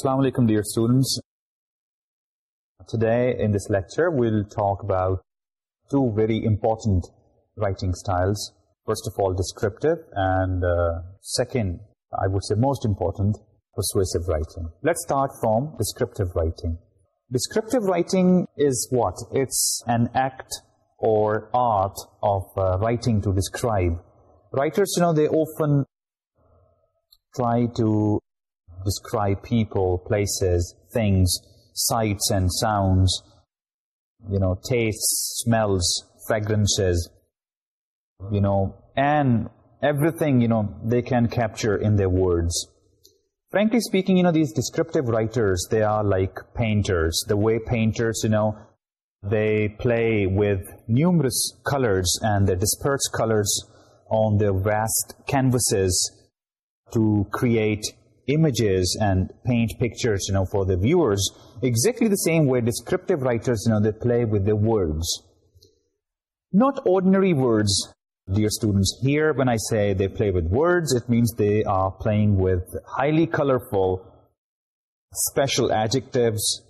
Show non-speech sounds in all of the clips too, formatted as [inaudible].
Assalamu alaikum dear students. Today in this lecture we'll talk about two very important writing styles. First of all descriptive and uh, second I would say most important persuasive writing. Let's start from descriptive writing. Descriptive writing is what? It's an act or art of uh, writing to describe. Writers, you know, they often try to describe people, places, things, sights and sounds, you know, tastes, smells, fragrances, you know, and everything, you know, they can capture in their words. Frankly speaking, you know, these descriptive writers, they are like painters. The way painters, you know, they play with numerous colors and they disperse colors on their vast canvases to create images and paint pictures, you know, for the viewers, exactly the same way descriptive writers, you know, they play with the words. Not ordinary words, dear students. Here, when I say they play with words, it means they are playing with highly colorful special adjectives,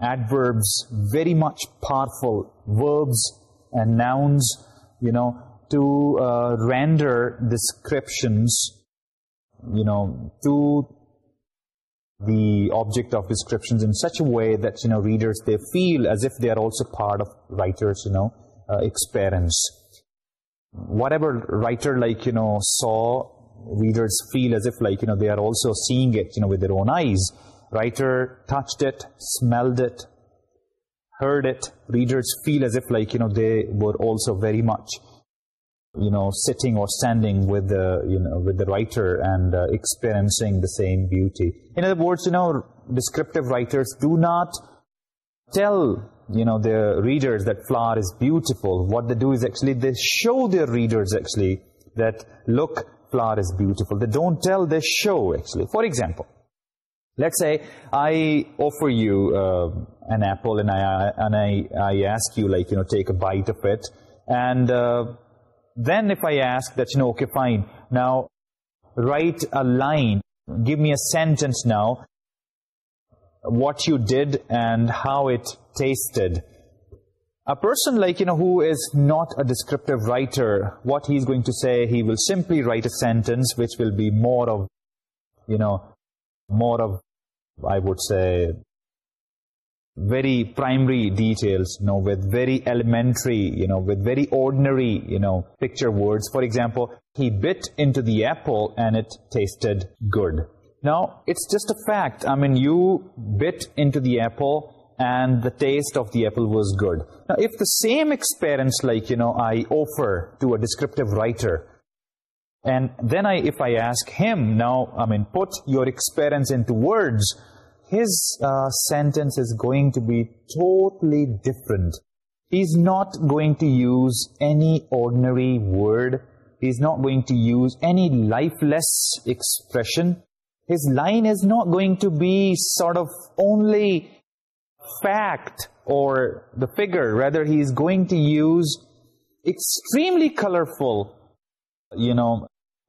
adverbs, very much powerful verbs and nouns, you know, to uh, render descriptions you know, to the object of descriptions in such a way that, you know, readers, they feel as if they are also part of writers, you know, uh, experience. Whatever writer, like, you know, saw, readers feel as if, like, you know, they are also seeing it, you know, with their own eyes. Writer touched it, smelled it, heard it. Readers feel as if, like, you know, they were also very much you know, sitting or standing with the, you know, with the writer and uh, experiencing the same beauty. In other words, you know, descriptive writers do not tell, you know, their readers that flower is beautiful. What they do is actually they show their readers actually that, look, flower is beautiful. They don't tell, they show actually. For example, let's say I offer you uh, an apple and, I, and I, I ask you, like, you know, take a bite of it and... Uh, then if I ask that, you know, okay, fine. Now, write a line. Give me a sentence now. What you did and how it tasted. A person like, you know, who is not a descriptive writer, what he's going to say, he will simply write a sentence which will be more of, you know, more of, I would say, very primary details you know with very elementary you know with very ordinary you know picture words. For example he bit into the apple and it tasted good. Now it's just a fact. I mean you bit into the apple and the taste of the apple was good. Now if the same experience like you know i offer to a descriptive writer and then i if i ask him now i mean put your experience into words his uh, sentence is going to be totally different. He's not going to use any ordinary word. He's not going to use any lifeless expression. His line is not going to be sort of only fact or the figure. Rather, he is going to use extremely colorful, you know,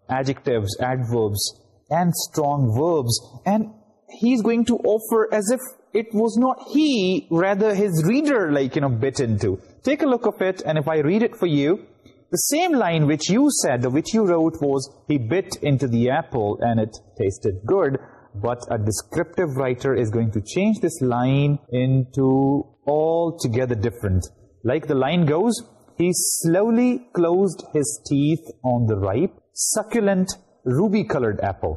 adjectives, adverbs, and strong verbs. And he is going to offer as if it was not he rather his reader like you know bit in to take a look of it and if I read it for you the same line which you said which you wrote was he bit into the apple and it tasted good but a descriptive writer is going to change this line into altogether different like the line goes he slowly closed his teeth on the ripe succulent ruby coloured apple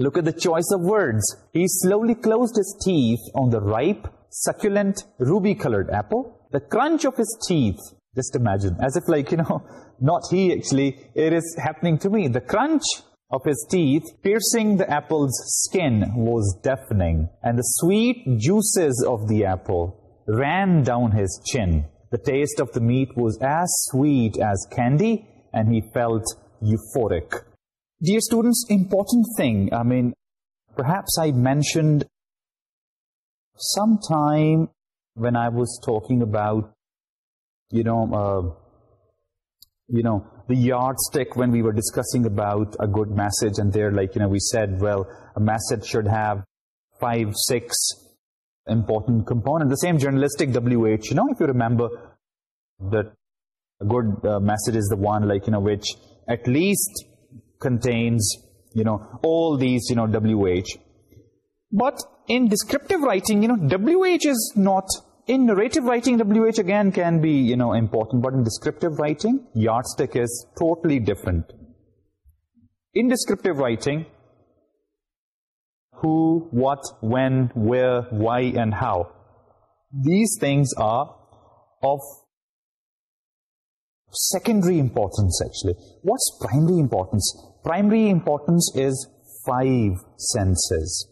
Look at the choice of words. He slowly closed his teeth on the ripe, succulent, ruby-colored apple. The crunch of his teeth, just imagine, as if like, you know, [laughs] not he actually, it is happening to me. The crunch of his teeth piercing the apple's skin was deafening, and the sweet juices of the apple ran down his chin. The taste of the meat was as sweet as candy, and he felt euphoric. Dear students, important thing, I mean, perhaps I mentioned sometime when I was talking about, you know, uh, you know, the yardstick when we were discussing about a good message and there, like, you know, we said, well, a message should have five, six important components. The same journalistic WH, you know, if you remember that a good uh, message is the one, like, you know, which at least contains you know all these you know wh but in descriptive writing you know wh is not in narrative writing wh again can be you know important. But in descriptive writing yardstick is totally different. In descriptive writing who what when where why and how. These things are of secondary importance actually. What's primary importance? primary importance is five senses.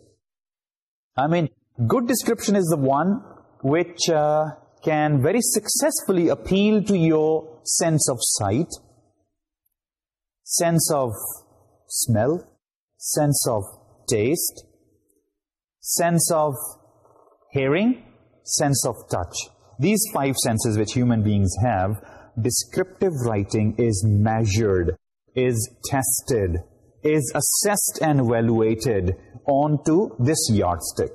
I mean, good description is the one which uh, can very successfully appeal to your sense of sight, sense of smell, sense of taste, sense of hearing, sense of touch. These five senses which human beings have, descriptive writing is measured is tested, is assessed and evaluated onto this yardstick.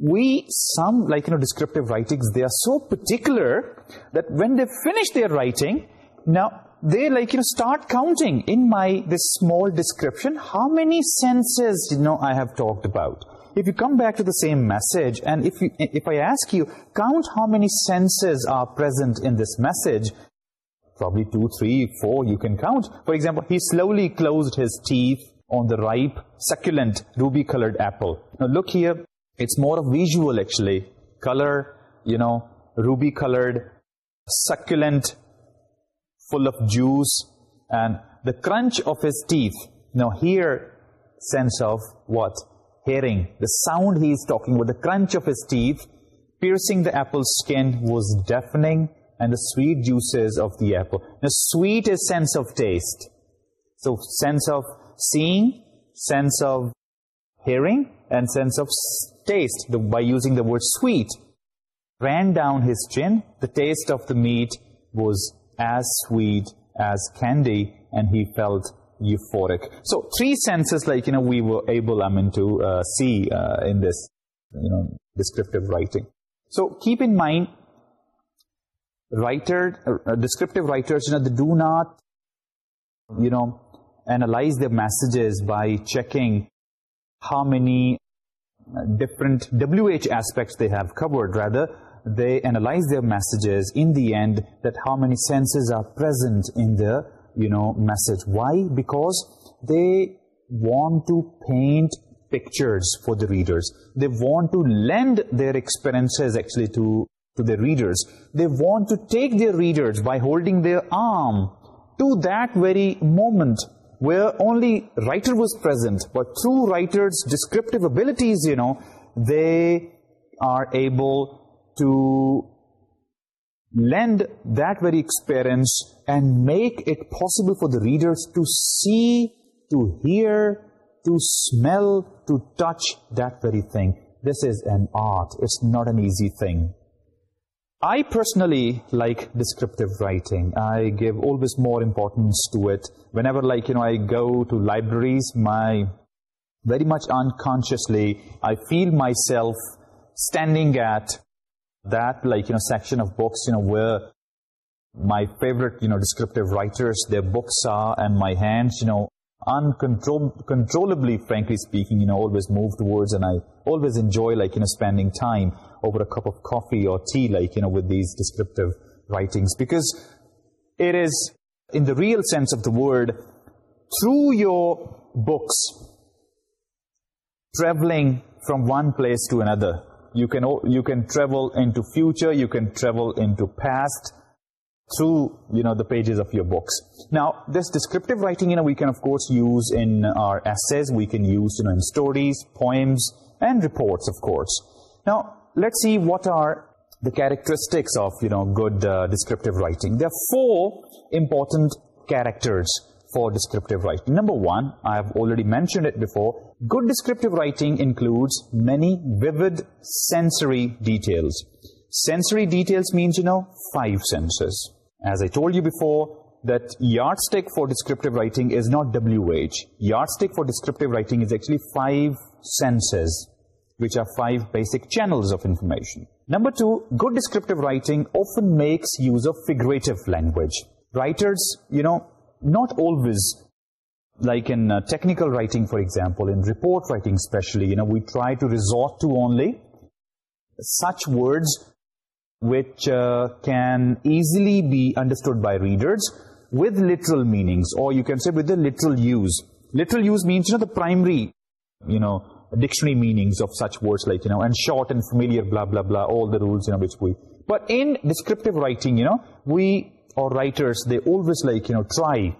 We, some, like, you know, descriptive writings, they are so particular that when they finish their writing, now, they, like, you know, start counting in my, this small description, how many senses, you know, I have talked about. If you come back to the same message, and if, you, if I ask you, count how many senses are present in this message, probably two, three, four, you can count. For example, he slowly closed his teeth on the ripe, succulent, ruby-colored apple. Now look here, it's more of visual actually. Color, you know, ruby-colored, succulent, full of juice, and the crunch of his teeth. Now here, sense of what? Hearing. The sound he is talking with, the crunch of his teeth, piercing the apple's skin was deafening, and the sweet juices of the apple. The sweet is sense of taste. So sense of seeing, sense of hearing, and sense of taste by using the word sweet. Ran down his chin, the taste of the meat was as sweet as candy, and he felt euphoric. So three senses like, you know, we were able, I mean, to uh, see uh, in this, you know, descriptive writing. So keep in mind, writer descriptive writers do not you know analyse the messages by checking how many different W H aspects they have covered rather they analyse their messages in the end that how many senses are present in the you know message why because they want to paint pictures for the readers they want to land their experience actually to to their readers. They want to take their readers by holding their arm to that very moment where only writer was present. But through writer's descriptive abilities, you know, they are able to lend that very experience and make it possible for the readers to see, to hear, to smell, to touch that very thing. This is an art. It's not an easy thing. I personally like descriptive writing. I give always more importance to it. Whenever like, you know, I go to libraries, my very much unconsciously, I feel myself standing at that like, you know, section of books, you know, where my favorite, you know, descriptive writers, their books are and my hands, you know, uncontrollably, frankly speaking, you know, always move towards and I always enjoy like, you know, spending time over a cup of coffee or tea, like, you know, with these descriptive writings, because it is, in the real sense of the word, through your books, traveling from one place to another. You can, you can travel into future, you can travel into past, through, you know, the pages of your books. Now, this descriptive writing, you know, we can of course use in our essays, we can use, you know, in stories, poems, and reports, of course. Now, let's see what are the characteristics of you know good uh, descriptive writing there are four important characters for descriptive writing number one i have already mentioned it before good descriptive writing includes many vivid sensory details sensory details means you know five senses as i told you before that yardstick for descriptive writing is not WH. Yardstick for descriptive writing is actually five senses which are five basic channels of information. Number two, good descriptive writing often makes use of figurative language. Writers, you know, not always like in uh, technical writing, for example, in report writing especially, you know, we try to resort to only such words which uh, can easily be understood by readers with literal meanings or you can say with the literal use. Literal use means, you know, the primary, you know, dictionary meanings of such words like, you know, and short and familiar, blah, blah, blah, all the rules, you know, which we... But in descriptive writing, you know, we or writers, they always like, you know, try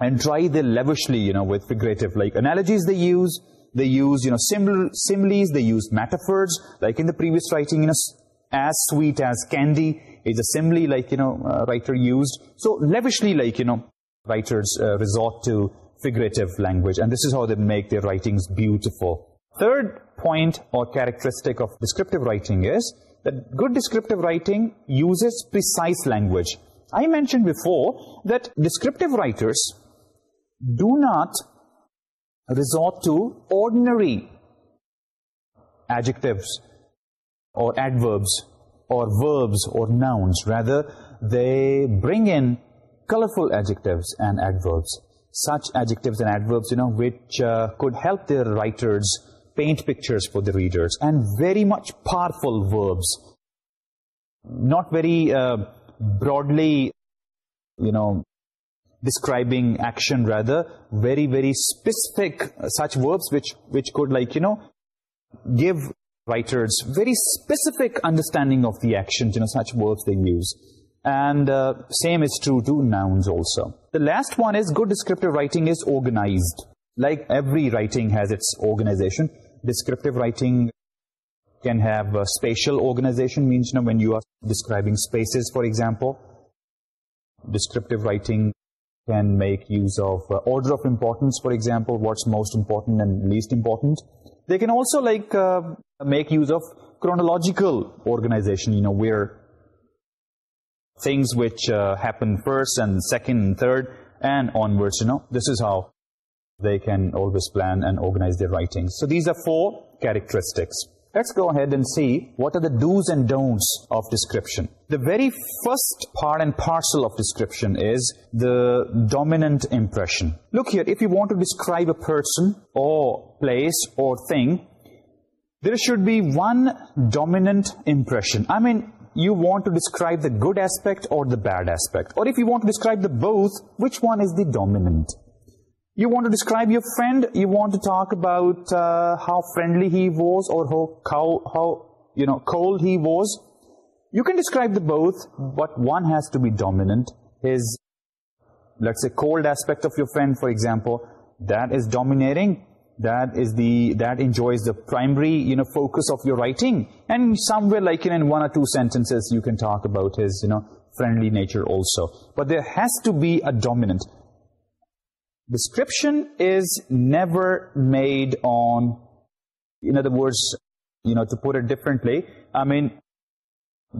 and try the lavishly, you know, with figurative, like analogies they use, they use, you know, similes, they use metaphors, like in the previous writing, you know, as sweet as candy is a simile, like, you know, uh, writer used. So, lavishly, like, you know, writers uh, resort to figurative language. And this is how they make their writings beautiful. Third point or characteristic of descriptive writing is that good descriptive writing uses precise language. I mentioned before that descriptive writers do not resort to ordinary adjectives or adverbs or verbs or nouns. Rather, they bring in colorful adjectives and adverbs such adjectives and adverbs, you know, which uh, could help their writers paint pictures for the readers and very much powerful verbs. Not very uh, broadly, you know, describing action rather, very, very specific uh, such verbs which, which could like, you know, give writers very specific understanding of the action. you know, such verbs they use and uh, same is true to nouns also. The last one is good descriptive writing is organized. Like every writing has its organization. Descriptive writing can have spatial organization, means you when you are describing spaces, for example. Descriptive writing can make use of uh, order of importance, for example, what's most important and least important. They can also like uh, make use of chronological organization, you know, where things which uh, happen first and second and third and onwards, you know. This is how they can always plan and organize their writings. So these are four characteristics. Let's go ahead and see what are the do's and don'ts of description. The very first part and parcel of description is the dominant impression. Look here, if you want to describe a person or place or thing, there should be one dominant impression. I mean, you want to describe the good aspect or the bad aspect. Or if you want to describe the both, which one is the dominant? You want to describe your friend, you want to talk about uh, how friendly he was or how, how, you know, cold he was. You can describe the both, but one has to be dominant. Is let's say, cold aspect of your friend, for example, that is dominating, that is the that enjoys the primary you know focus of your writing. And somewhere like in one or two sentences you can talk about his you know friendly nature also. But there has to be a dominant. Description is never made on in other words you know to put it differently i mean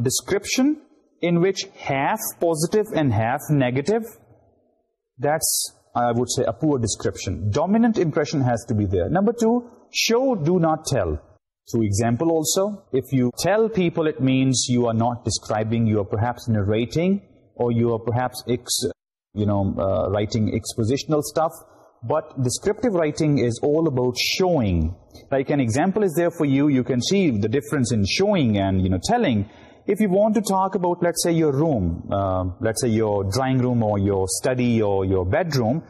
description in which half positive and half negative that's I would say a poor description. Dominant impression has to be there. Number two, show, do not tell. Through example also, if you tell people, it means you are not describing, you are perhaps narrating, or you are perhaps, you know, uh, writing expositional stuff. But descriptive writing is all about showing. Like an example is there for you, you can see the difference in showing and, you know, telling if you want to talk about, let's say, your room, um, let's say your drawing room or your study or your bedroom,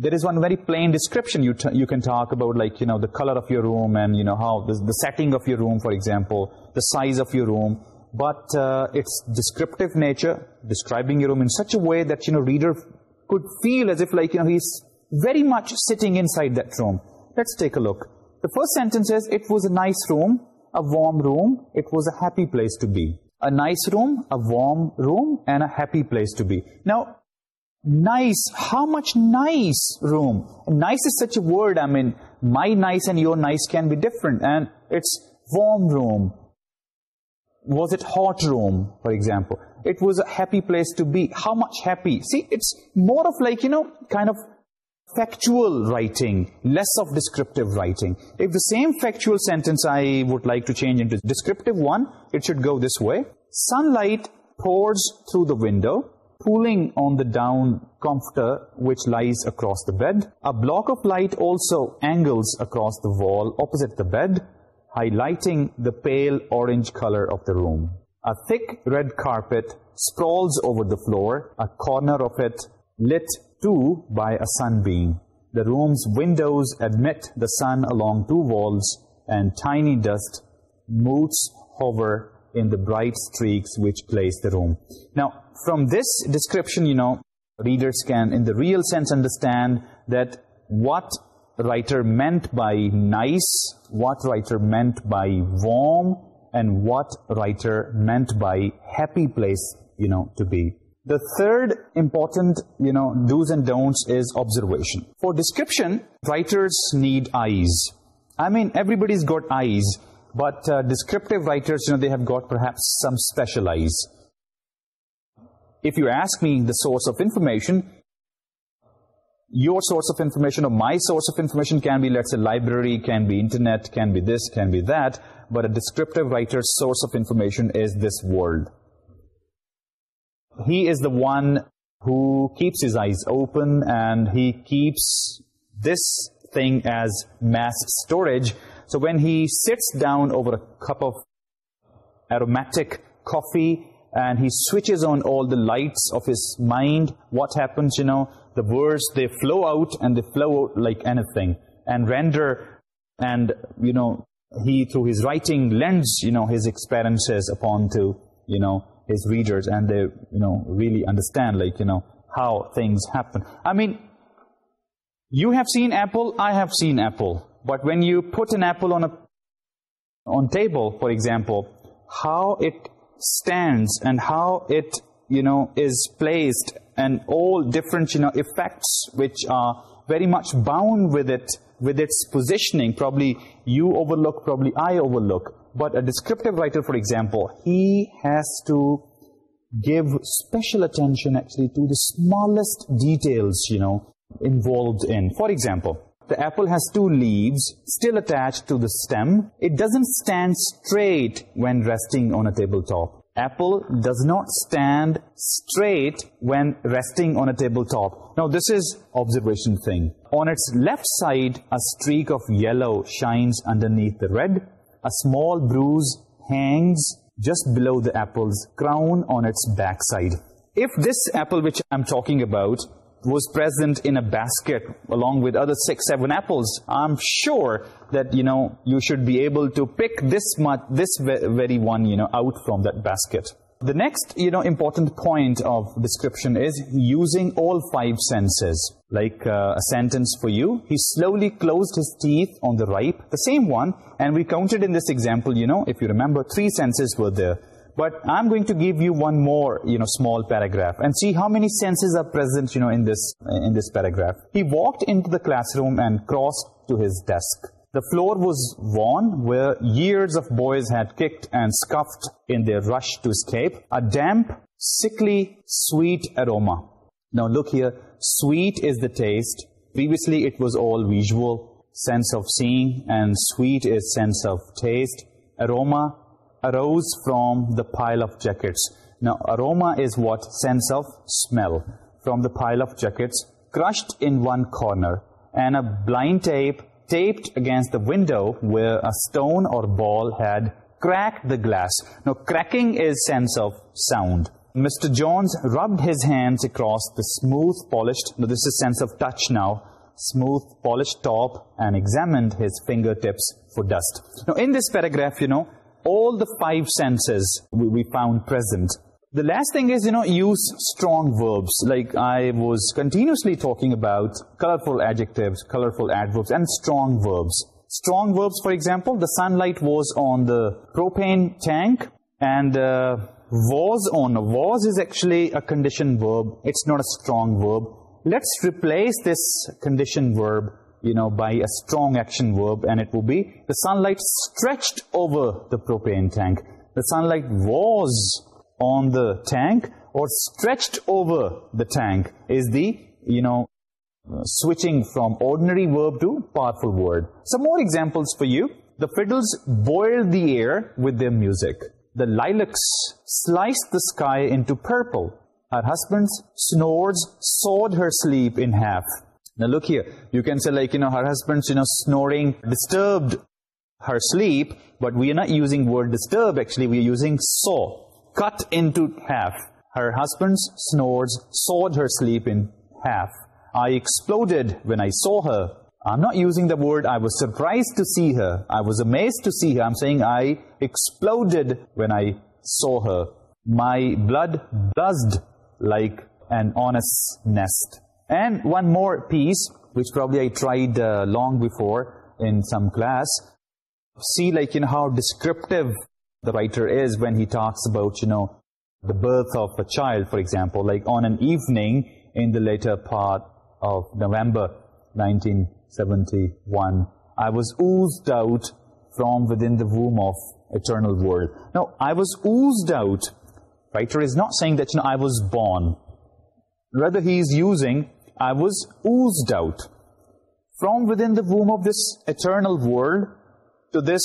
there is one very plain description you, can talk about, like, you know, the color of your room and, you know, how the, setting of your room, for example, the size of your room. But uh, it's descriptive nature, describing your room in such a way that, you know, reader could feel as if, like, you know, he's very much sitting inside that room. Let's take a look. The first sentence says it was a nice room, a warm room, it was a happy place to be. A nice room, a warm room, and a happy place to be. Now, nice, how much nice room? Nice is such a word, I mean, my nice and your nice can be different, and it's warm room. Was it hot room, for example? It was a happy place to be. How much happy? See, it's more of like, you know, kind of factual writing, less of descriptive writing. If the same factual sentence I would like to change into descriptive one, it should go this way. Sunlight pours through the window, pooling on the down comforter which lies across the bed. A block of light also angles across the wall opposite the bed, highlighting the pale orange color of the room. A thick red carpet sprawls over the floor, a corner of it lit Two by a sunbeam. The room's windows admit the sun along two walls and tiny dust motes hover in the bright streaks which place the room. Now, from this description, you know, readers can in the real sense understand that what writer meant by nice, what writer meant by warm, and what writer meant by happy place, you know, to be. The third important, you know, do's and don'ts is observation. For description, writers need eyes. I mean, everybody's got eyes, but uh, descriptive writers, you know, they have got perhaps some special eyes. If you ask me the source of information, your source of information or my source of information can be, let's say, library, can be internet, can be this, can be that, but a descriptive writer's source of information is this world he is the one who keeps his eyes open and he keeps this thing as mass storage. So when he sits down over a cup of aromatic coffee and he switches on all the lights of his mind, what happens, you know, the words, they flow out and they flow out like anything and render and, you know, he through his writing lends, you know, his experiences upon to, you know, his readers and they, you know, really understand like, you know, how things happen. I mean, you have seen apple, I have seen apple. But when you put an apple on a on table, for example, how it stands and how it, you know, is placed and all different, you know, effects which are very much bound with it, with its positioning. Probably you overlook, probably I overlook but a descriptive writer, for example, he has to give special attention actually to the smallest details, you know, involved in. For example, the apple has two leaves still attached to the stem. It doesn't stand straight when resting on a tabletop. Apple does not stand straight when resting on a tabletop. Now, this is observation thing. On its left side, a streak of yellow shines underneath the red a small bruise hangs just below the apple's crown on its backside. If this apple which I'm talking about was present in a basket along with other six, seven apples, I'm sure that, you know, you should be able to pick this much, this very one, you know, out from that basket. The next, you know, important point of description is using all five senses. Like uh, a sentence for you, he slowly closed his teeth on the ripe, the same one. And we counted in this example, you know, if you remember, three senses were there. But I'm going to give you one more, you know, small paragraph and see how many senses are present, you know, in this, in this paragraph. He walked into the classroom and crossed to his desk. The floor was worn where years of boys had kicked and scuffed in their rush to escape. A damp, sickly, sweet aroma. Now look here, sweet is the taste. Previously it was all visual, sense of seeing, and sweet is sense of taste. Aroma arose from the pile of jackets. Now aroma is what? Sense of smell. From the pile of jackets, crushed in one corner, and a blind tape taped against the window where a stone or ball had cracked the glass. Now, cracking is sense of sound. Mr. Jones rubbed his hands across the smooth, polished, now this is sense of touch now, smooth, polished top and examined his fingertips for dust. Now, in this paragraph, you know, all the five senses we found present, the last thing is, you know, use strong verbs. Like I was continuously talking about colorful adjectives, colorful adverbs, and strong verbs. Strong verbs, for example, the sunlight was on the propane tank and uh, was on. Was is actually a condition verb. It's not a strong verb. Let's replace this condition verb, you know, by a strong action verb and it will be the sunlight stretched over the propane tank. The sunlight was on the tank or stretched over the tank is the, you know, switching from ordinary verb to powerful word. Some more examples for you. The fiddles boil the air with their music. The lilacs slice the sky into purple. Her husband's snores sawed her sleep in half. Now look here, you can say like, you know, her husband's, you know, snoring disturbed her sleep, but we are not using word disturb, actually, we are using saw cut into half. Her husband's snores sawed her sleep in half. I exploded when I saw her. I'm not using the word I was surprised to see her. I was amazed to see her. I'm saying I exploded when I saw her. My blood buzzed like an honest nest. And one more piece, which probably I tried uh, long before in some class. See like in how descriptive the writer is when he talks about, you know, the birth of a child, for example, like on an evening in the later part of November 1971, I was oozed out from within the womb of eternal world. Now, I was oozed out. Writer is not saying that, you know, I was born. Rather, he is using, I was oozed out. From within the womb of this eternal world to this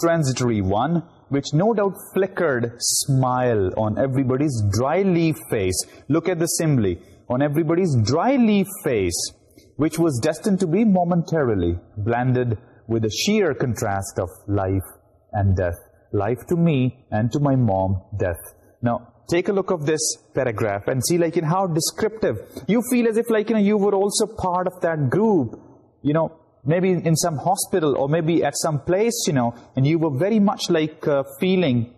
transitory one, which no doubt flickered smile on everybody's dry leaf face. Look at the assembly. On everybody's dry leaf face, which was destined to be momentarily blended with the sheer contrast of life and death. Life to me and to my mom, death. Now, take a look of this paragraph and see like in how descriptive. You feel as if like you, know, you were also part of that group. You know, maybe in some hospital or maybe at some place, you know, and you were very much like uh, feeling,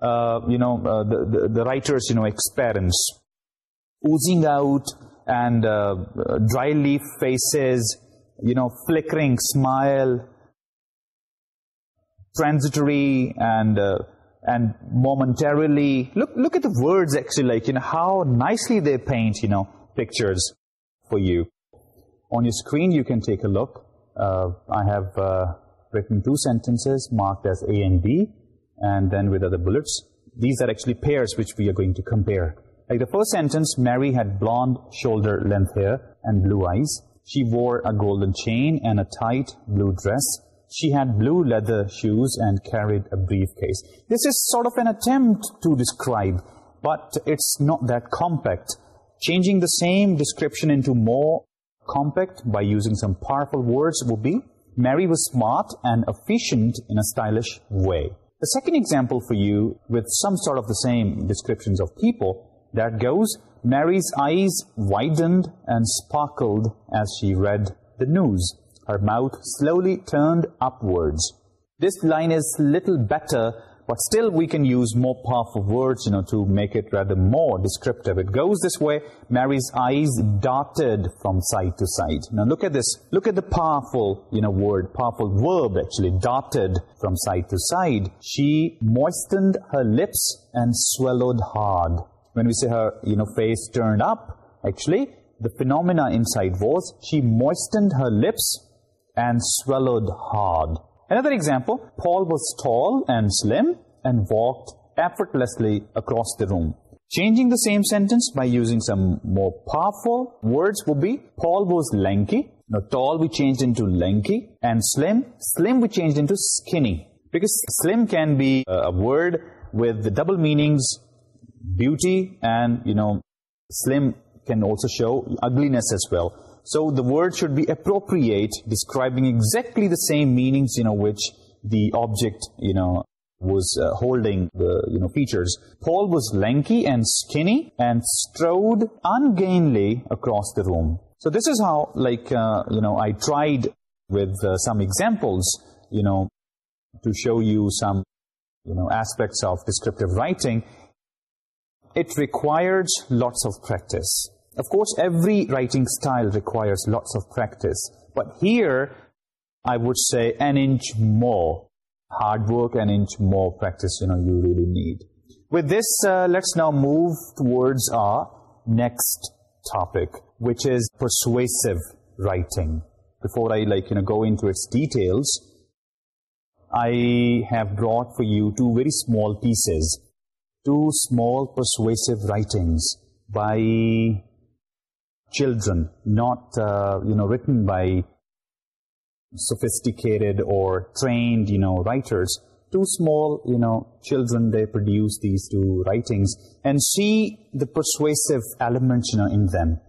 uh, you know, uh, the, the, writer's, you know, experience. Oozing out and dry leaf faces, you know, flickering smile, transitory and, and momentarily. Look, look at the words actually, like, you know, how nicely they paint, you know, pictures for you. On your screen, you can take a look. Uh, I have uh, written two sentences marked as A and B and then with other bullets. These are actually pairs which we are going to compare. Like the first sentence, Mary had blonde shoulder length hair and blue eyes. She wore a golden chain and a tight blue dress. She had blue leather shoes and carried a briefcase. This is sort of an attempt to describe, but it's not that compact. Changing the same description into more compact by using some powerful words would be Mary was smart and efficient in a stylish way. The second example for you with some sort of the same descriptions of people that goes Mary's eyes widened and sparkled as she read the news. Her mouth slowly turned upwards. This line is little better but still, we can use more powerful words, you know, to make it rather more descriptive. It goes this way. Mary's eyes darted from side to side. Now, look at this. Look at the powerful, you know, word, powerful verb, actually, darted from side to side. She moistened her lips and swallowed hard. When we say her, you know, face turned up, actually, the phenomena inside was she moistened her lips and swallowed hard. Another example, Paul was tall and slim and walked effortlessly across the room. Changing the same sentence by using some more powerful words would be Paul was lanky. Now, tall we changed into lanky and slim. Slim we changed into skinny because slim can be a word with the double meanings beauty and, you know, slim can also show ugliness as well. So the word should be appropriate, describing exactly the same meanings, in which the object, was uh, holding the, features. Paul was lanky and skinny and strode ungainly across the room. So this is how, like, uh, you know, I tried with uh, some examples, you know, to show you some, you know, aspects of descriptive writing. It requires lots of practice. Of course, every writing style requires lots of practice. But here, I would say an inch more hard work, an inch more practice, you know, you really need. With this, uh, let's now move towards our next topic, which is persuasive writing. Before I, like, you know, go into its details, I have brought for you two very small pieces, two small persuasive writings by children, not, uh, you know, written by sophisticated or trained, you know, writers. Two small, you know, children, they produce these two writings and see the persuasive element in them.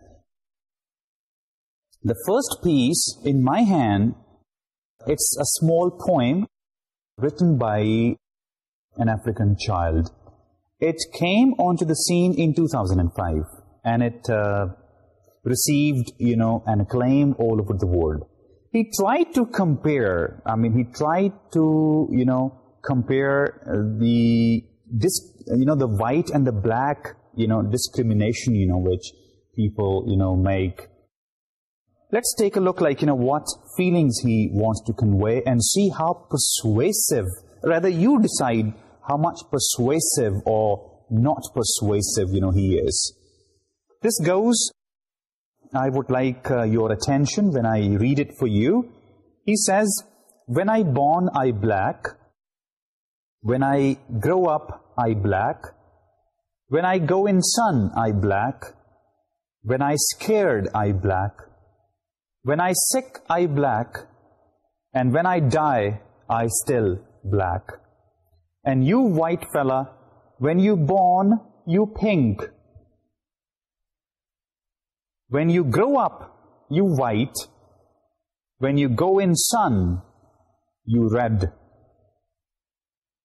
The first piece in my hand, it's a small poem written by an African child. It came onto the scene in 2005 and it... Uh, received, you know, an acclaim all over the world. He tried to compare, I mean, he tried to, you know, compare uh, the, you know, the white and the black, you know, discrimination, you know, which people, you know, make. Let's take a look like, you know, what feelings he wants to convey and see how persuasive, rather you decide how much persuasive or not persuasive, you know, he is. This goes I would like uh, your attention when I read it for you. He says, When I born, I black. When I grow up, I black. When I go in sun, I black. When I scared, I black. When I sick, I black. And when I die, I still black. And you white fella, when you born, you pink. When you grow up, you white. When you go in sun, you red.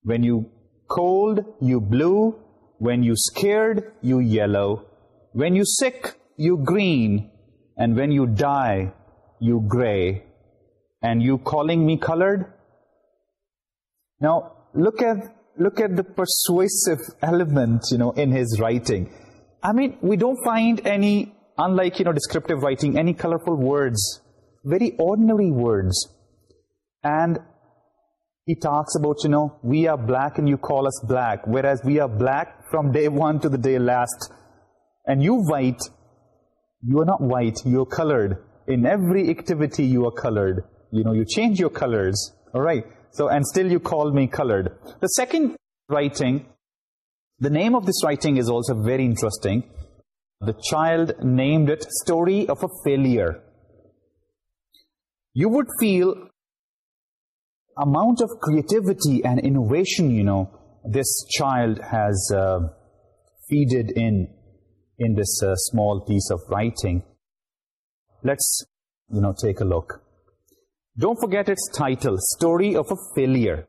When you cold, you blue. When you scared, you yellow. When you sick, you green. And when you die, you gray. And you calling me colored? Now, look at, look at the persuasive [laughs] element, you know, in his writing. I mean, we don't find any unlike, you know, descriptive writing, any colorful words, very ordinary words. And he talks about, you know, we are black and you call us black, whereas we are black from day one to the day last. And you white, you are not white, you are colored. In every activity, you are colored. You know, you change your colors, all right? So, and still you call me colored. The second writing, the name of this writing is also very interesting. The child named it Story of a Failure. You would feel amount of creativity and innovation, you know, this child has uh, feeded in, in this uh, small piece of writing. Let's, you know, take a look. Don't forget its title, Story of a Failure.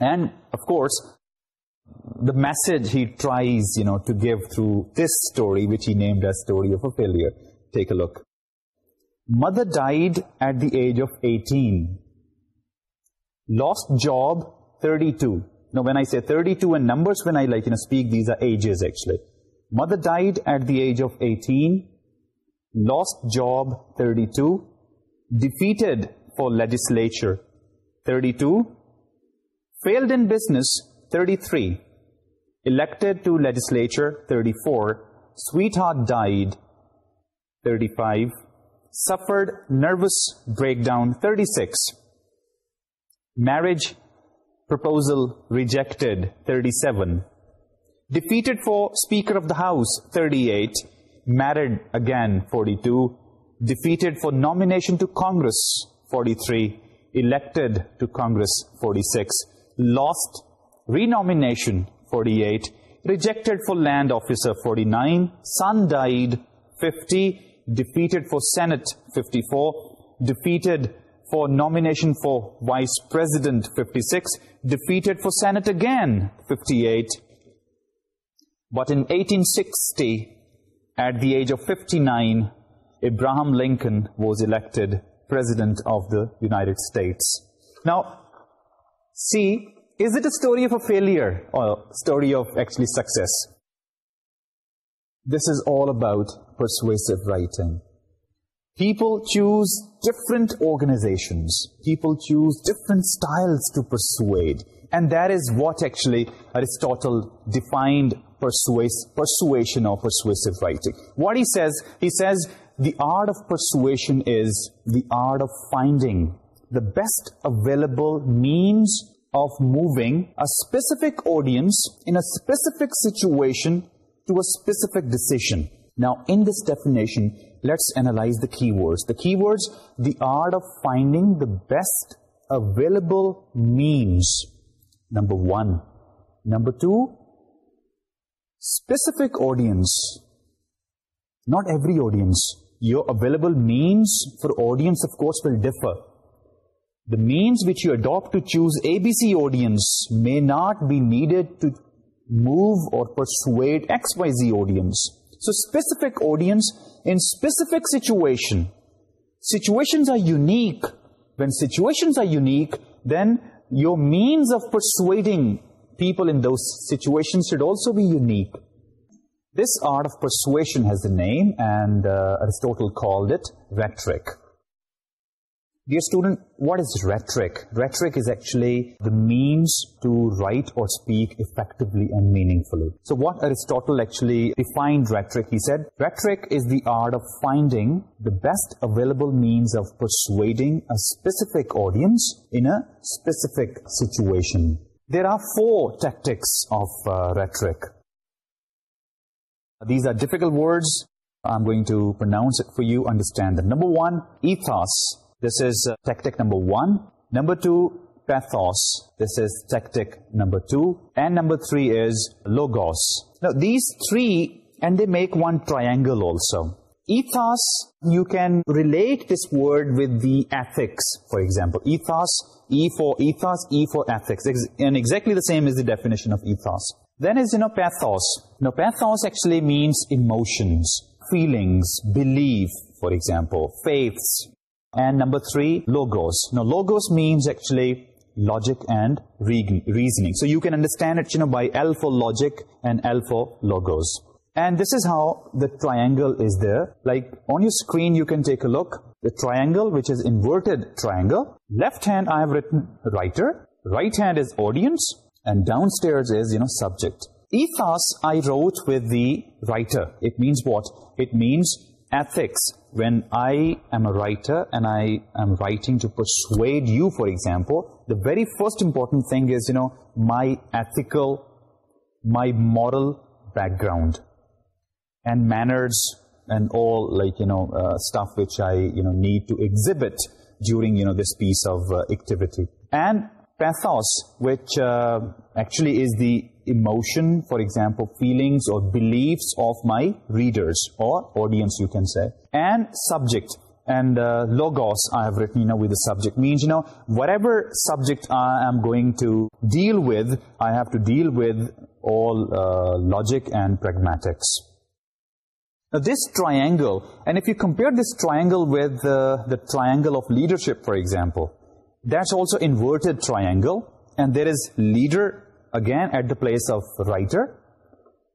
And, of course, the message he tries you know to give through this story which he named as story of a failure. Take a look. Mother died at the age of 18 lost job 32 now when i say 32 and numbers when i like you know speak these are ages actually. Mother died at the age of 18 lost job 32 defeated for legislature 32 failed in business 33. Elected to legislature, 34. Sweetheart died, 35. Suffered nervous breakdown, 36. Marriage proposal rejected, 37. Defeated for Speaker of the House, 38. Married again, 42. Defeated for nomination to Congress, 43. Elected to Congress, 46. Lost renomination 48, rejected for land officer 49, son died 50, defeated for senate 54, defeated for nomination for vice president 56, defeated for senate again 58. But in 1860, at the age of 59, Abraham Lincoln was elected president of the United States. Now, see... Is it a story of a failure or a story of actually success? This is all about persuasive writing. People choose different organizations. People choose different styles to persuade. And that is what actually Aristotle defined persuasion or persuasive writing. What he says, he says, the art of persuasion is the art of finding the best available means of moving a specific audience in a specific situation to a specific decision. Now, in this definition, let's analyze the keywords. The keywords, the art of finding the best available means. Number one. Number two, specific audience. Not every audience. Your available means for audience, of course, will differ the means which you adopt to choose ABC audience may not be needed to move or persuade XYZ audience. So specific audience in specific situation. Situations are unique. When situations are unique, then your means of persuading people in those situations should also be unique. This art of persuasion has a name and uh, Aristotle called it rhetoric. Dear student, what is rhetoric? Rhetoric is actually the means to write or speak effectively and meaningfully. So what Aristotle actually defined rhetoric, he said, rhetoric is the art of finding the best available means of persuading a specific audience in a specific situation. There are four tactics of uh, rhetoric. These are difficult words. I'm going to pronounce it for you. Understand them. Number one. Ethos this is uh, tactic number one. Number two, pathos. This is tactic number two. And number three is logos. Now, these three, and they make one triangle also. Ethos, you can relate this word with the ethics, for example. Ethos, E for ethos, E for ethics. And exactly the same is the definition of ethos. Then is, you know, pathos. Now, pathos actually means emotions, feelings, belief, for example, faiths, and number three, logos. Now, logos means actually logic and reasoning. So you can understand it, you know, by L for logic and L for logos. And this is how the triangle is there. Like, on your screen, you can take a look. The triangle, which is inverted triangle. Left hand, I have written writer. Right hand is audience. And downstairs is, you know, subject. Ethos, I wrote with the writer. It means what? It means ethics when I am a writer and I am writing to persuade you, for example, the very first important thing is, you know, my ethical, my moral background and manners and all like, you know, uh, stuff which I, you know, need to exhibit during, you know, this piece of uh, activity. And pathos, which uh, actually is the emotion, for example, feelings or beliefs of my readers or audience, you can say. And subject. And uh, logos I have written, you know, with the subject means, you know, whatever subject I am going to deal with, I have to deal with all uh, logic and pragmatics. Now, this triangle, and if you compare this triangle with uh, the triangle of leadership, for example, that's also inverted triangle, and there is leader, again at the place of writer.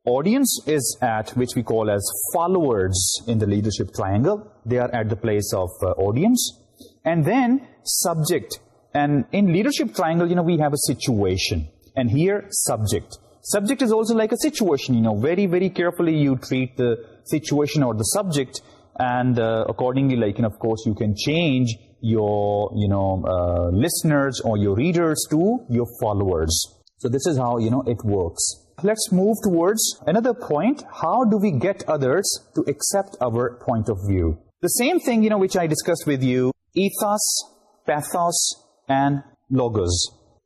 Audience is at which we call as followers in the leadership triangle. They are at the place of uh, audience. And then subject. And in leadership triangle, you know, we have a situation. And here, subject. Subject is also like a situation, you know. Very, very carefully you treat the situation or the subject. And uh, accordingly, like, and of course, you can change your, you know, uh, listeners or your readers to your followers. So this is how, you know, it works. Let's move towards another point. How do we get others to accept our point of view? The same thing, you know, which I discussed with you, ethos, pathos, and logos.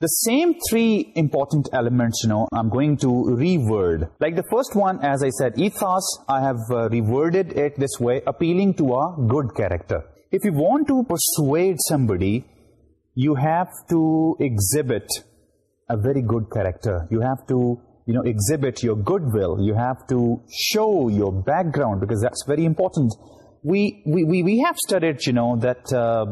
The same three important elements, you know, I'm going to reword. Like the first one, as I said, ethos, I have uh, reworded it this way, appealing to a good character. If you want to persuade somebody, you have to exhibit a very good character. You have to you know, exhibit your goodwill. You have to show your background because that's very important. We, we, we, we have studied, you know, that uh,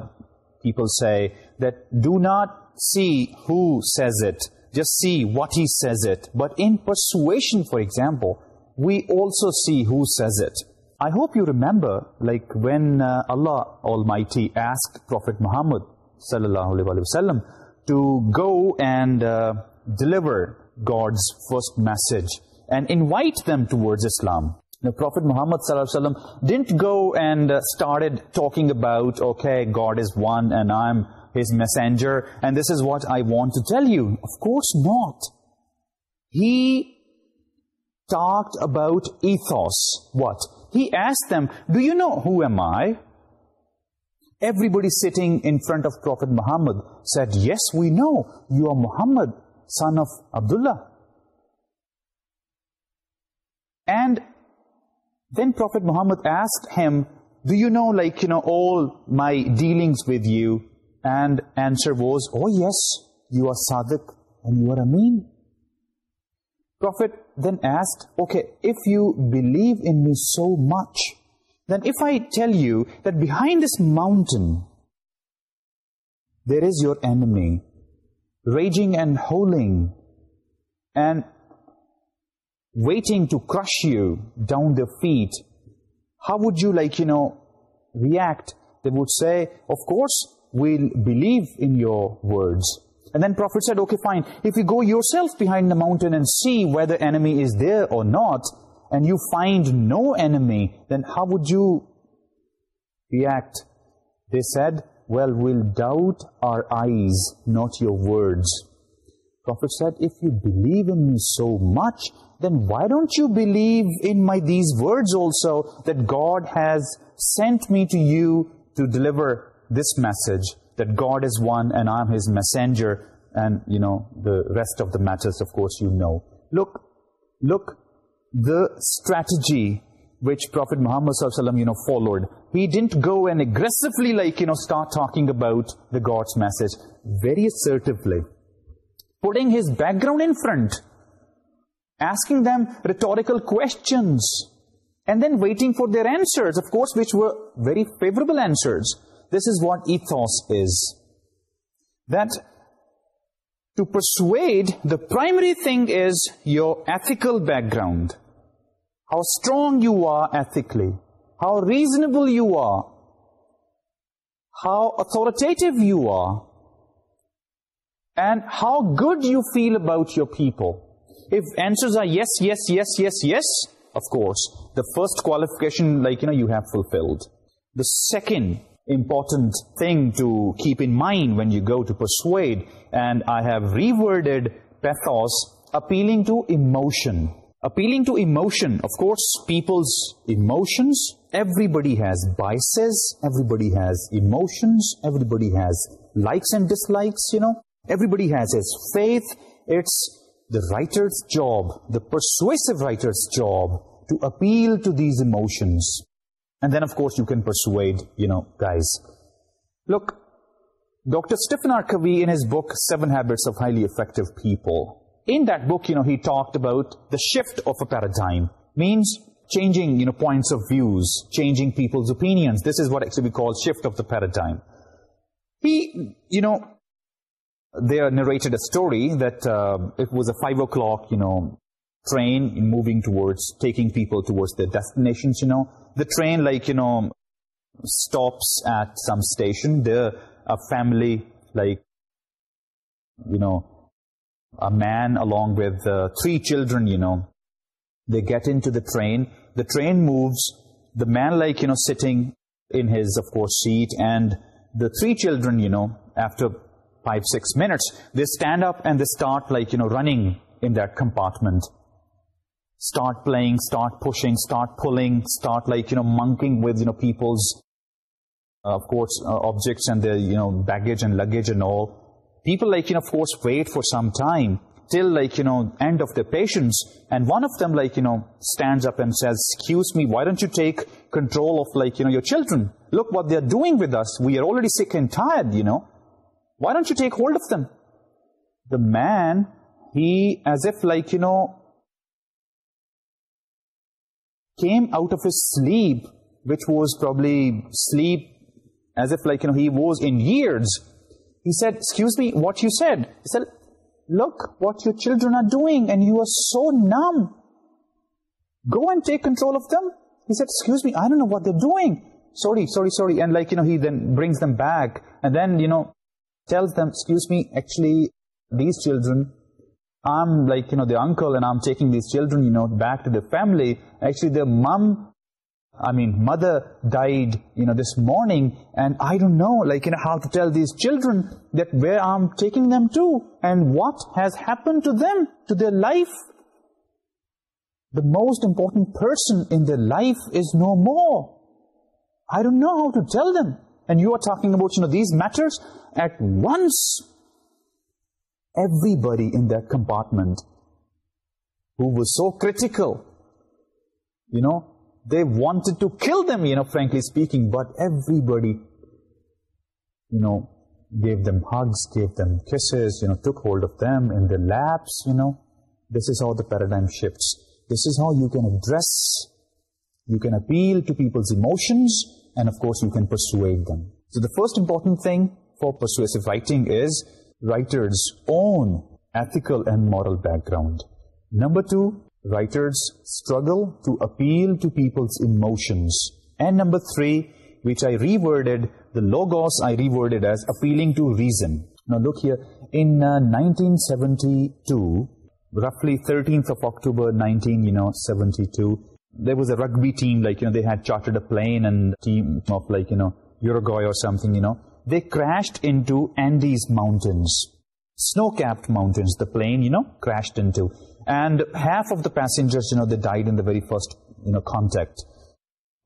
people say that do not see who says it. Just see what he says it. But in persuasion, for example, we also see who says it. I hope you remember, like, when uh, Allah Almighty asked Prophet Muhammad, sallallahu alayhi wa to go and uh, deliver God's first message and invite them towards Islam. The Prophet Muhammad sallallahu didn't go and uh, started talking about, okay, God is one and I'm his messenger and this is what I want to tell you. Of course not. He talked about ethos. What? He asked them, do you know who am I? everybody sitting in front of Prophet Muhammad said, yes, we know, you are Muhammad, son of Abdullah. And then Prophet Muhammad asked him, do you know, like, you know, all my dealings with you? And answer was, oh yes, you are sadik and you are Amin. Prophet then asked, okay, if you believe in me so much, then if I tell you that behind this mountain there is your enemy raging and howling and waiting to crush you down the feet, how would you like, you know, react? They would say, of course, we'll believe in your words. And then Prophet said, okay, fine. If you go yourself behind the mountain and see whether enemy is there or not, and you find no enemy, then how would you react? They said, well, we'll doubt our eyes, not your words. Prophet said, if you believe in me so much, then why don't you believe in my these words also that God has sent me to you to deliver this message that God is one and I am his messenger and, you know, the rest of the matters, of course, you know. Look, look, the strategy which Prophet Muhammad SAW, you know, followed. He didn't go and aggressively, like, you know, start talking about the God's message. Very assertively. Putting his background in front. Asking them rhetorical questions. And then waiting for their answers, of course, which were very favorable answers. This is what ethos is. That to persuade, the primary thing is your ethical background. How strong you are ethically. How reasonable you are. How authoritative you are. And how good you feel about your people. If answers are yes, yes, yes, yes, yes, of course, the first qualification, like, you know, you have fulfilled. The second important thing to keep in mind when you go to persuade. And I have reworded pathos appealing to emotion. Appealing to emotion, of course, people's emotions. Everybody has biases. Everybody has emotions. Everybody has likes and dislikes, you know. Everybody has his faith. It's the writer's job, the persuasive writer's job to appeal to these emotions. And then, of course, you can persuade, you know, guys. Look, Dr. Stephen R. Covey, in his book, Seven Habits of Highly Effective People, in that book, you know, he talked about the shift of a paradigm. Means changing, you know, points of views, changing people's opinions. This is what actually we call shift of the paradigm. He, you know, there narrated a story that uh, it was a five o'clock, you know, train moving towards taking people towards their destinations, you know. The train, like, you know, stops at some station. There, a family, like, you know, a man along with uh, three children, you know. They get into the train. The train moves. The man, like, you know, sitting in his, of course, seat. And the three children, you know, after five, six minutes, they stand up and they start, like, you know, running in that compartment start playing, start pushing, start pulling, start like, you know, monkeying with, you know, people's, uh, of course, uh, objects and their, you know, baggage and luggage and all. People like, you know, of course, wait for some time till like, you know, end of their patience. And one of them like, you know, stands up and says, excuse me, why don't you take control of like, you know, your children? Look what they're doing with us. We are already sick and tired, you know. Why don't you take hold of them? The man, he, as if like, you know, Came out of his sleep, which was probably sleep, as if like you know he was in years. he said, excuse me, what you said. He said, look what your children are doing and you are so numb. Go and take control of them. He said, excuse me, I don't know what they're doing. Sorry, sorry, sorry. And like, you know, he then brings them back and then, you know, tells them, excuse me, actually, these children I'm like, you know, the uncle and I'm taking these children, you know, back to the family. Actually, the mom, I mean, mother died, you know, this morning. And I don't know, like, you know, how to tell these children that where I'm taking them to and what has happened to them, to their life. The most important person in their life is no more. I don't know how to tell them. And you are talking about, you know, these matters at once everybody in that compartment who was so critical, you know, they wanted to kill them, you know, frankly speaking, but everybody, you know, gave them hugs, gave them kisses, you know, took hold of them in their laps, you know. This is how the paradigm shifts. This is how you can address, you can appeal to people's emotions, and of course you can persuade them. So the first important thing for persuasive writing is writers own ethical and moral background. Number two, writers struggle to appeal to people's emotions. And number three, which I reworded, the logos I reworded as appealing to reason. Now look here, in uh, 1972, roughly 13th of October 19, you know, 72, There was a rugby team, like, you know, they had chartered a plane and team of, like, you know, Uruguay or something, you know they crashed into Andes Mountains. Snow-capped mountains, the plane, you know, crashed into. And half of the passengers, you know, they died in the very first, you know, contact.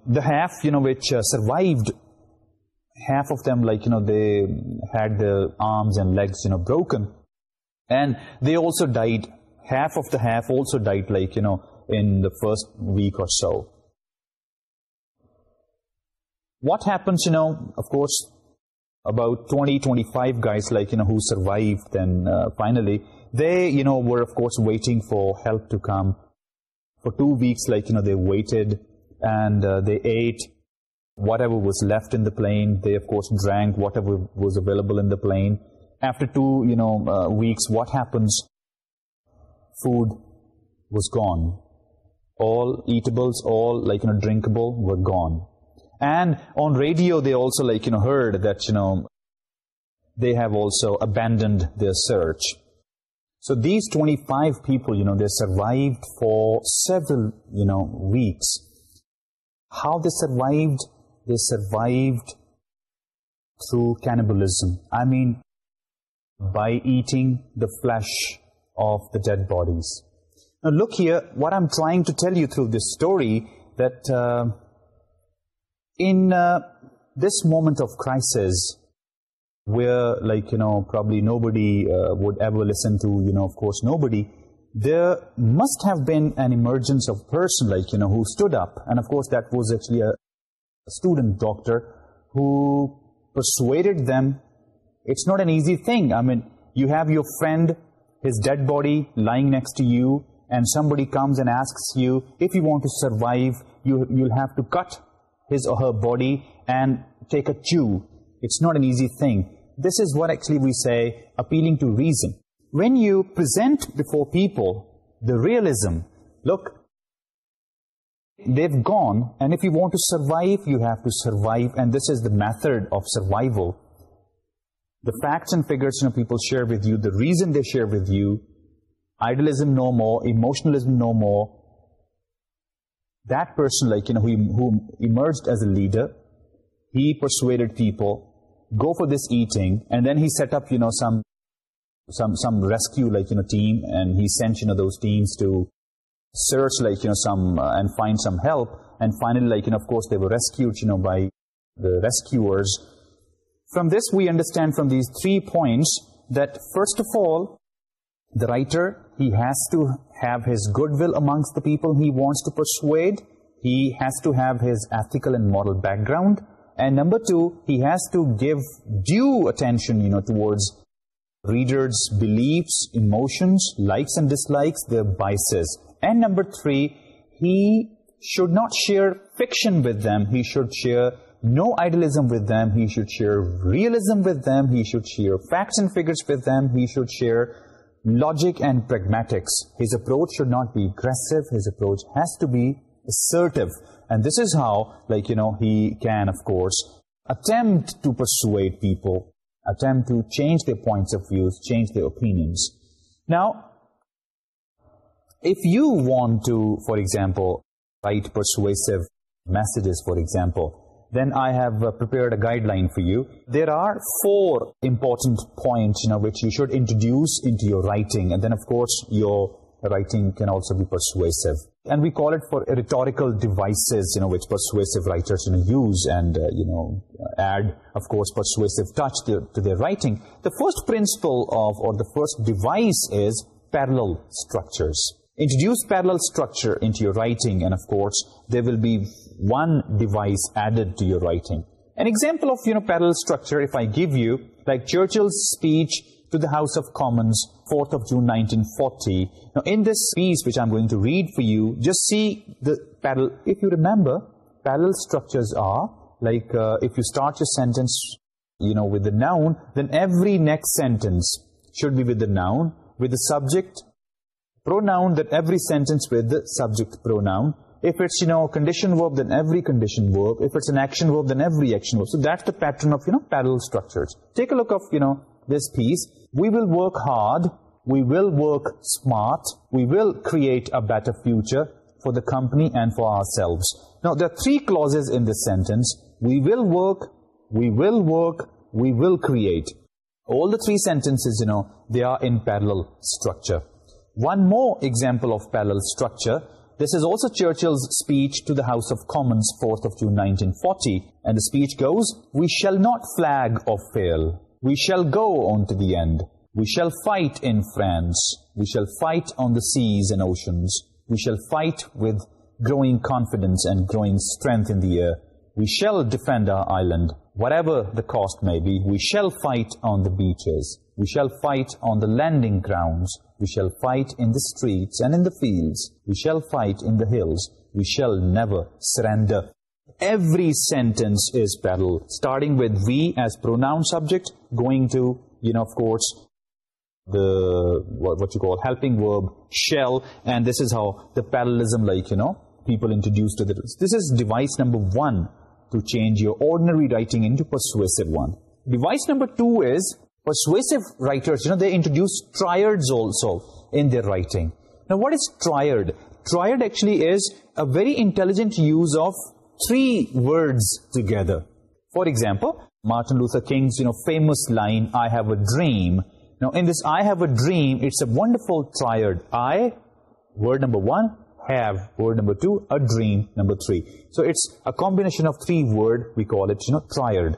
The half, you know, which uh, survived, half of them, like, you know, they had their arms and legs, you know, broken. And they also died, half of the half also died, like, you know, in the first week or so. What happens, you know, of course, about 20, 25 guys like, you know, who survived and uh, finally they, you know, were of course waiting for help to come. For two weeks, like, you know, they waited and uh, they ate whatever was left in the plane. They of course drank whatever was available in the plane. After two, you know, uh, weeks, what happens? Food was gone. All eatables, all like, you know, drinkable were gone and on radio, they also like, you know, heard that, you know, they have also abandoned their search. So these 25 people, you know, they survived for several, you know, weeks. How they survived? They survived through cannibalism. I mean, by eating the flesh of the dead bodies. Now look here, what I'm trying to tell you through this story, that... Uh, in uh, this moment of crisis where like you know probably nobody uh, would ever listen to you know of course nobody there must have been an emergence of person like you know who stood up. And of course that was actually a, a student doctor who persuaded them it's not an easy thing. I mean you have your friend his dead body lying next to you and somebody comes and asks you if you want to survive you you'll have to cut his or her body and take a chew. It's not an easy thing. This is what actually we say, appealing to reason. When you present before people the realism, look, they've gone, and if you want to survive, you have to survive, and this is the method of survival. The facts and figures you know, people share with you, the reason they share with you, idealism no more, emotionalism no more, that person like you know who, who emerged as a leader he persuaded people go for this eating and then he set up you know some some some rescue like you know team and he sent you know those teams to search like you know some uh, and find some help. And finally like and of course they were rescued you know by the rescuers. From this we understand from these three points that first of all the writer he has to have his goodwill amongst the people he wants to persuade. He has to have his ethical and moral background. And number two, he has to give due attention, you know, towards readers' beliefs, emotions, likes and dislikes, their biases. And number three, he should not share fiction with them. He should share no idealism with them. He should share realism with them. He should share facts and figures with them. He should share... Logic and pragmatics. His approach should not be aggressive. His approach has to be assertive and this is how like you know he can of course attempt to persuade people attempt to change their points of views change their opinions now if you want to for example write persuasive messages for example then I have uh, prepared a guideline for you. There are four important points, you know, which you should introduce into your writing. And then, of course, your writing can also be persuasive. And we call it for rhetorical devices, you know, which persuasive writers, can use and, uh, you know, add, of course, persuasive touch to their writing. The first principle of, or the first device is parallel structures. Introduce parallel structure into your writing and, of course, there will be one device added to your writing. An example of you know, parallel structure, if I give you, like Churchill's speech to the House of Commons, 4th of June 1940. Now, in this piece, which I'm going to read for you, just see the parallel. If you remember, parallel structures are, like uh, if you start your sentence you know, with the noun, then every next sentence should be with the noun, with the subject pronoun, that every sentence with the subject pronoun, if it's, you know, a condition verb, then every condition verb. If it's an action verb, then every action verb. So that's the pattern of, you know, parallel structures. Take a look of, you know, this piece. We will work hard. We will work smart. We will create a better future for the company and for ourselves. Now, there are three clauses in this sentence. We will work. We will work. We will create. All the three sentences, you know, they are in parallel structure. One more example of parallel structure this is also Churchill's speech to the House of Commons, 4th of June 1940. And the speech goes, We shall not flag or fail. We shall go on to the end. We shall fight in France. We shall fight on the seas and oceans. We shall fight with growing confidence and growing strength in the air. We shall defend our island, whatever the cost may be. We shall fight on the beaches. We shall fight on the landing grounds. We shall fight in the streets and in the fields. We shall fight in the hills. We shall never surrender. Every sentence is parallel, Starting with we as pronoun subject, going to, you know, of course, the, what, you call, helping verb, shall, and this is how the parallelism, like, you know, people introduced to the... This is device number one to change your ordinary writing into persuasive one. Device number two is persuasive writers, you know, they introduce triads also in their writing. Now, what is triad? Triad actually is a very intelligent use of three words together. For example, Martin Luther King's, you know, famous line, I have a dream. Now, in this I have a dream, it's a wonderful triad. I, word number one, have, word number two, a dream, number three. So, it's a combination of three word, we call it, you know, triad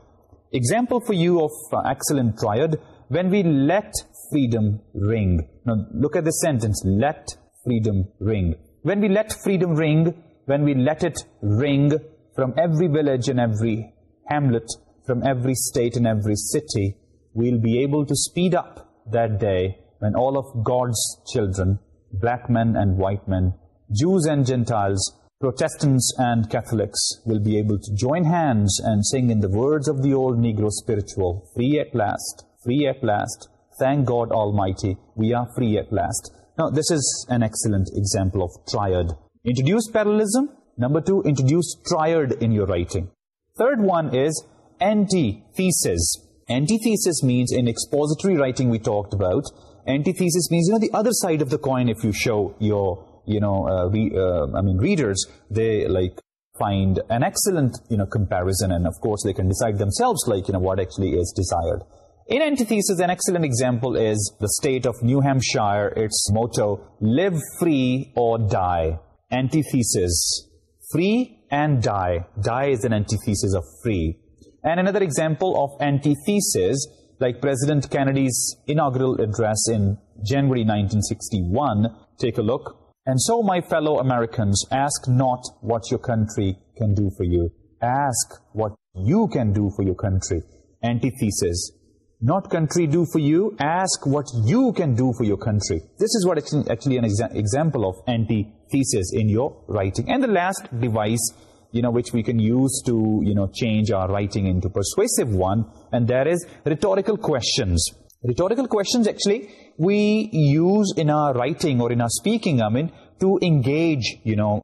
example for you of uh, excellent Triad, when we let freedom ring. Now, look at this sentence, let freedom ring. When we let freedom ring, when we let it ring from every village and every hamlet, from every state and every city, we'll be able to speed up that day when all of God's children, black men and white men, Jews and Gentiles, Protestants and Catholics will be able to join hands and sing in the words of the old Negro spiritual, free at last, free at last, thank God Almighty, we are free at last. Now, this is an excellent example of triad. Introduce parallelism. Number two, introduce triad in your writing. Third one is antithesis. Antithesis means in expository writing we talked about, antithesis means you know, the other side of the coin if you show your we—I uh, uh, mean, readers—they like find an excellent, you know, comparison, and of course they can decide themselves, like you know, what actually is desired. In antithesis, an excellent example is the state of New Hampshire, its motto, live free or die. Antithesis, free and die. Die is an antithesis of free. And another example of antithesis, like President Kennedy's inaugural address in January 1961, take a look. And so, my fellow Americans, ask not what your country can do for you. Ask what you can do for your country. Antithesis. Not country do for you, ask what you can do for your country. This is what actually, an example of antithesis in your writing. And the last device, you know, which we can use to, you know, change our writing into persuasive one, and that is rhetorical questions. Rhetorical questions, actually, we use in our writing or in our speaking. I mean, to engage, you know,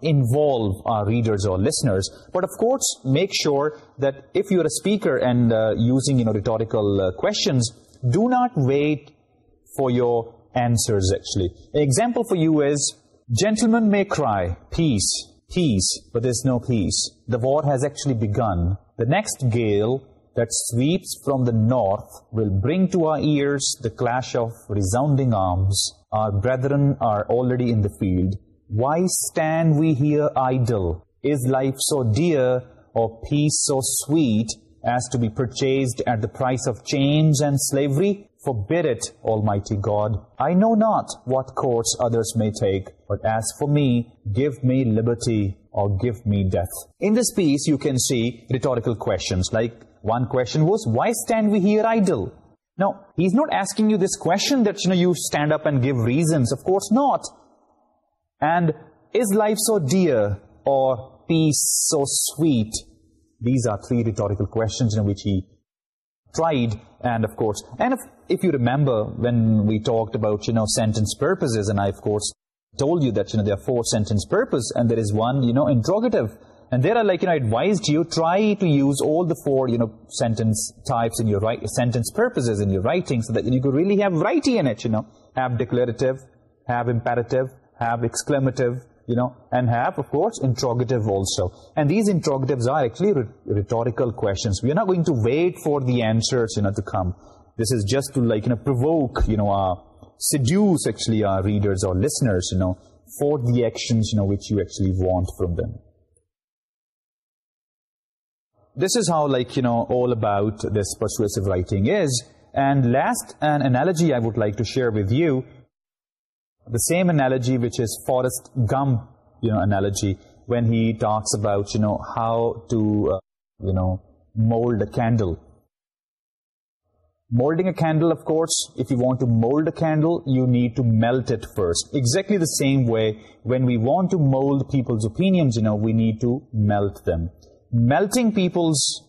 involve our readers or listeners. But of course, make sure that if you're a speaker and uh, using, you know, rhetorical uh, questions, do not wait for your answers actually. An example for you is, gentlemen may cry, peace, peace, but there's no peace. The war has actually begun. The next gale that sweeps from the north will bring to our ears the clash of resounding arms. Our brethren are already in the field. Why stand we here idle? Is life so dear or peace so sweet as to be purchased at the price of chains and slavery? Forbid it, Almighty God. I know not what course others may take, but as for me, give me liberty or give me death. In this piece, you can see rhetorical questions like, one question was, why stand we here idle? Now, he's not asking you this question that you, know, you stand up and give reasons. Of course not. And is life so dear or peace so sweet? These are three rhetorical questions in which he tried. And of course, and if, if you remember when we talked about, you know, sentence purposes, and I, of course, told you that, you know, there are four sentence purpose and there is one, you know, interrogative. And there, I like you know advise you try to use all the four you know sentence types in your sentence purposes in your writing, so that you could really have variety in it. You know, have declarative, have imperative, have exclamative, you know, and have, of course, interrogative also. And these interrogatives are actually rhetorical questions. We are not going to wait for the answers, you know, to come. This is just to, like, you know, provoke, you know, uh, seduce, actually, our readers or listeners, you know, for the actions, you know, which you actually want from them this is how like you know all about this persuasive writing is. And last an analogy I would like to share with you. The same analogy which is Forrest Gump you know analogy when he talks about you know how to uh, you know mold a candle. Molding a candle of course if you want to mold a candle you need to melt it first. Exactly the same way when we want to mold people's opinions you know we need to melt them melting people's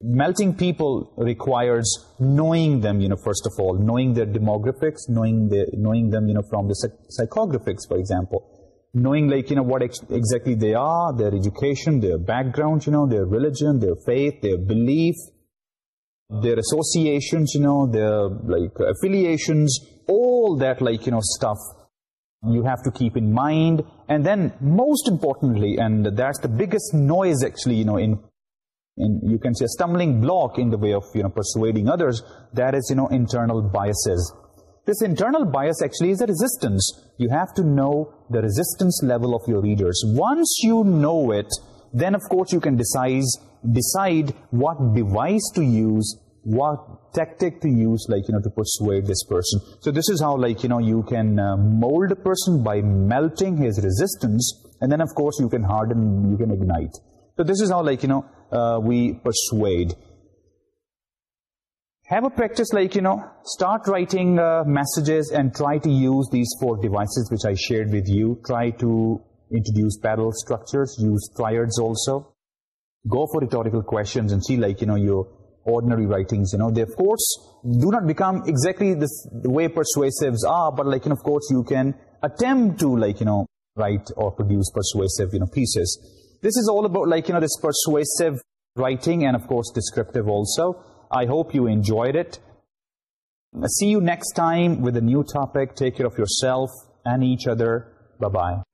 melting people requires knowing them you know first of all knowing their demographics knowing the knowing them you know from the psychographics for example. Knowing like you know what exactly they are their education their background you know their religion their faith their belief their associations you know their like affiliations all that like you know stuff you have to keep in mind and then most importantly and that's the biggest noise actually you know in you can see a stumbling block in the way of you know persuading others that is you know internal biases. This internal bias actually is a resistance. You have to know the resistance level of your readers. Once you know it then of course you can decide decide what device to use what tactic to use like you know to persuade this person. So this is how like you know you can uh, mold a person by melting his resistance and then of course you can harden you can ignite. So this is how like you know uh, we persuade. Have a practice like you know start writing uh, messages and try to use these four devices which i shared with you. Try to introduce parallel structures use triads also. Go for rhetorical questions and see like you know your ordinary writings. You know, they of course do not become exactly this way persuasives are, but like, you know, of course you can attempt to like, you know, write or produce persuasive, you know, pieces. This is all about like, you know, this persuasive writing and of course descriptive also. I hope you enjoyed it. See you next time with a new topic. Take care of yourself and each other. Bye-bye.